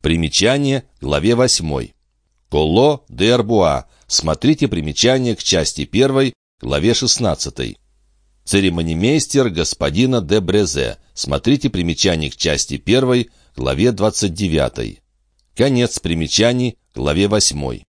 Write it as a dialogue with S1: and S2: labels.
S1: Примечание, главе 8. Коло де Арбуа. Смотрите примечание к части 1, главе 16. Церемонимейстер господина де Брезе. Смотрите примечание к части 1, главе 29. Конец примечаний, главе 8.